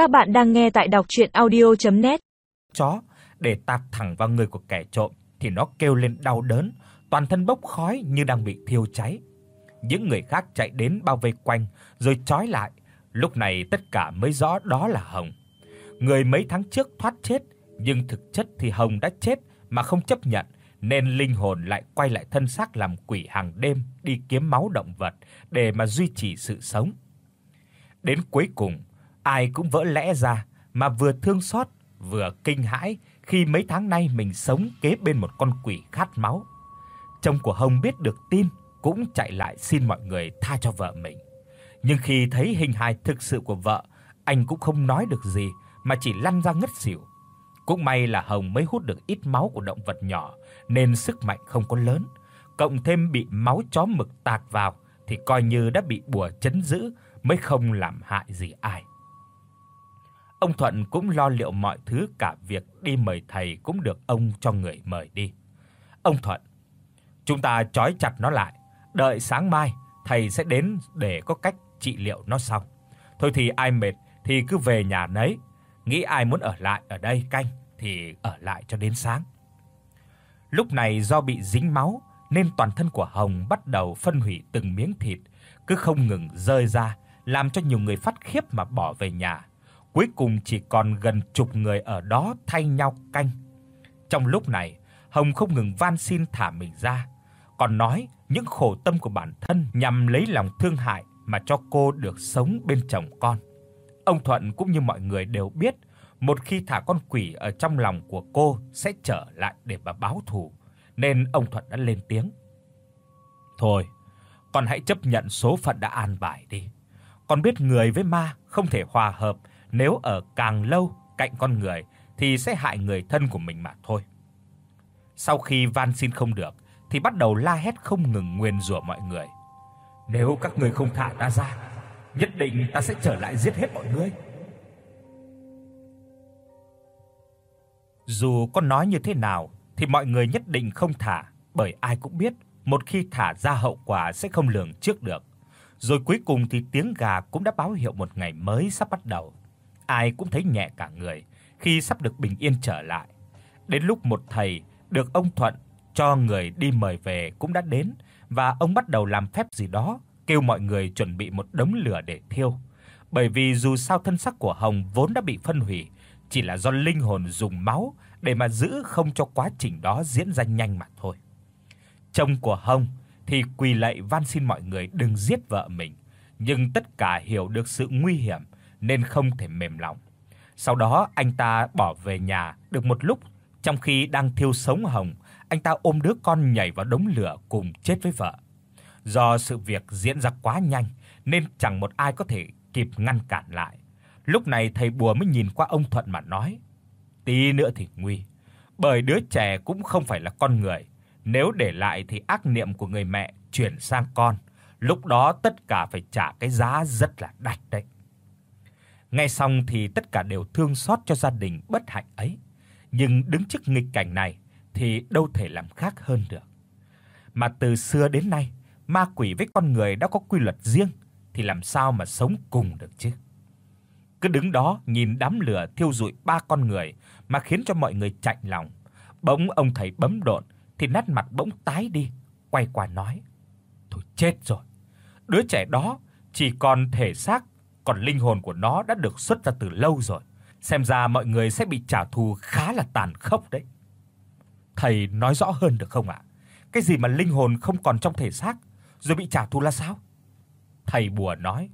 Các bạn đang nghe tại đọc audio net Chó để tạt thẳng vào người của kẻ trộm thì nó kêu lên đau đớn, toàn thân bốc khói như đang bị thiêu cháy. Những người khác chạy đến bao vây quanh rồi trói lại, lúc này tất cả mới rõ đó là Hồng. Người mấy tháng trước thoát chết, nhưng thực chất thì Hồng đã chết mà không chấp nhận nên linh hồn lại quay lại thân xác làm quỷ hàng đêm đi kiếm máu động vật để mà duy trì sự sống. Đến cuối cùng, ai cũng vỡ lẽ ra mà vừa thương xót vừa kinh hãi khi mấy tháng nay mình sống kế bên một con quỷ khát máu. Chồng của Hồng biết được tin cũng chạy lại xin mọi người tha cho vợ mình. Nhưng khi thấy hình hài thực sự của vợ, anh cũng không nói được gì mà chỉ lăn ra ngất xỉu. Cũng may là Hồng mới hút được ít máu của động vật nhỏ nên sức mạnh không có lớn, cộng thêm bị máu chó mực tạt vào thì coi như đã bị bùa chấn giữ mới không làm hại gì ai. Ông Thuận cũng lo liệu mọi thứ cả việc đi mời thầy cũng được ông cho người mời đi. Ông Thuận, chúng ta trói chặt nó lại, đợi sáng mai thầy sẽ đến để có cách trị liệu nó xong. Thôi thì ai mệt thì cứ về nhà nấy, nghĩ ai muốn ở lại ở đây canh thì ở lại cho đến sáng. Lúc này do bị dính máu nên toàn thân của Hồng bắt đầu phân hủy từng miếng thịt, cứ không ngừng rơi ra, làm cho nhiều người phát khiếp mà bỏ về nhà. Cuối cùng chỉ còn gần chục người ở đó thay nhau canh. Trong lúc này, Hồng không ngừng van xin thả mình ra, còn nói những khổ tâm của bản thân nhằm lấy lòng thương hại mà cho cô được sống bên chồng con. Ông Thuận cũng như mọi người đều biết, một khi thả con quỷ ở trong lòng của cô sẽ trở lại để mà báo thù, nên ông Thuận đã lên tiếng. "Thôi, con hãy chấp nhận số phận đã an bài đi. Con biết người với ma không thể hòa hợp, nếu ở càng lâu cạnh con người thì sẽ hại người thân của mình mà thôi." Sau khi van xin không được thì bắt đầu la hét không ngừng nguyền rủa mọi người. "Nếu các ngươi không thả ta ra, nhất định ta sẽ trở lại giết hết mọi người." Dù có nói như thế nào thì mọi người nhất định không thả, bởi ai cũng biết một khi thả ra hậu quả sẽ không lường trước được. Rồi cuối cùng thì tiếng gà cũng đã báo hiệu một ngày mới sắp bắt đầu. Ai cũng thấy nhẹ cả người khi sắp được bình yên trở lại. Đến lúc một thầy được ông Thuận cho người đi mời về cũng đã đến và ông bắt đầu làm phép gì đó, kêu mọi người chuẩn bị một đống lửa để thiêu. Bởi vì dù sao thân xác của Hồng vốn đã bị phân hủy, chỉ là do linh hồn dùng máu để mà giữ không cho quá trình đó diễn ra nhanh mà thôi. Chồng của Hồng thì quỳ lạy van xin mọi người đừng giết vợ mình, nhưng tất cả hiểu được sự nguy hiểm nên không thể mềm lòng. Sau đó anh ta bỏ về nhà được một lúc, trong khi đang thiêu sống Hồng, anh ta ôm đứa con nhảy vào đống lửa cùng chết với vợ. Do sự việc diễn ra quá nhanh nên chẳng một ai có thể kịp ngăn cản lại. Lúc này thầy bùa mới nhìn qua ông Thuận mà nói: "Tí nữa thì nguy, bởi đứa trẻ cũng không phải là con người, nếu để lại thì ác niệm của người mẹ chuyển sang con, lúc đó tất cả phải trả cái giá rất là đắt đấy." Nghe xong thì tất cả đều thương xót cho gia đình bất hạnh ấy, nhưng đứng trước nghịch cảnh này thì đâu thể làm khác hơn được. Mà từ xưa đến nay, ma quỷ với con người đã có quy luật riêng thì làm sao mà sống cùng được chứ? Cứ đứng đó nhìn đám lửa thiêu rụi ba con người mà khiến cho mọi người chạnh lòng. Bỗng ông thầy bấm độn thì nét mặt bỗng tái đi, quay qua nói: "Thôi chết rồi. Đứa trẻ đó chỉ còn thể xác, còn linh hồn của nó đã được xuất ra từ lâu rồi. Xem ra mọi người sẽ bị trả thù khá là tàn khốc đấy." Thầy nói rõ hơn được không ạ? Cái gì mà linh hồn không còn trong thể xác rồi bị trả thù là sao? Thầy bùa nói: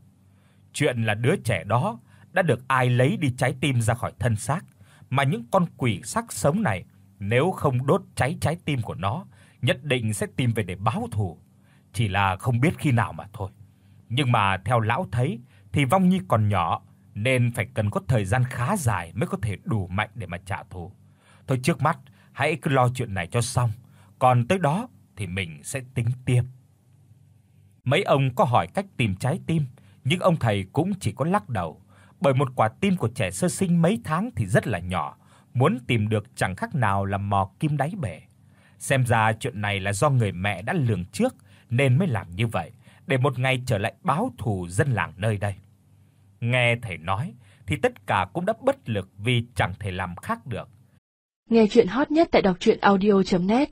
"Chuyện là đứa trẻ đó đã được ai lấy đi trái tim ra khỏi thân xác, mà những con quỷ xác sống này nếu không đốt cháy trái tim của nó, nhất định sẽ tìm về để báo thù, chỉ là không biết khi nào mà thôi. Nhưng mà theo lão thấy thì Vong Nhi còn nhỏ nên phải cần có thời gian khá dài mới có thể đủ mạnh để mà trả thù. Thôi trước mắt hãy cứ lo chuyện này cho xong, còn tới đó thì mình sẽ tính tiếp. Mấy ông có hỏi cách tìm trái tim, nhưng ông thầy cũng chỉ có lắc đầu, bởi một quả tim của trẻ sơ sinh mấy tháng thì rất là nhỏ, muốn tìm được chẳng khác nào là mò kim đáy bể. Xem ra chuyện này là do người mẹ đã lường trước nên mới làm như vậy, để một ngày trở lại báo thù dân làng nơi đây. Nghe thầy nói thì tất cả cũng đã bất lực vì chẳng thể làm khác được. Nghe truyện hot nhất tại doctruyenaudio.net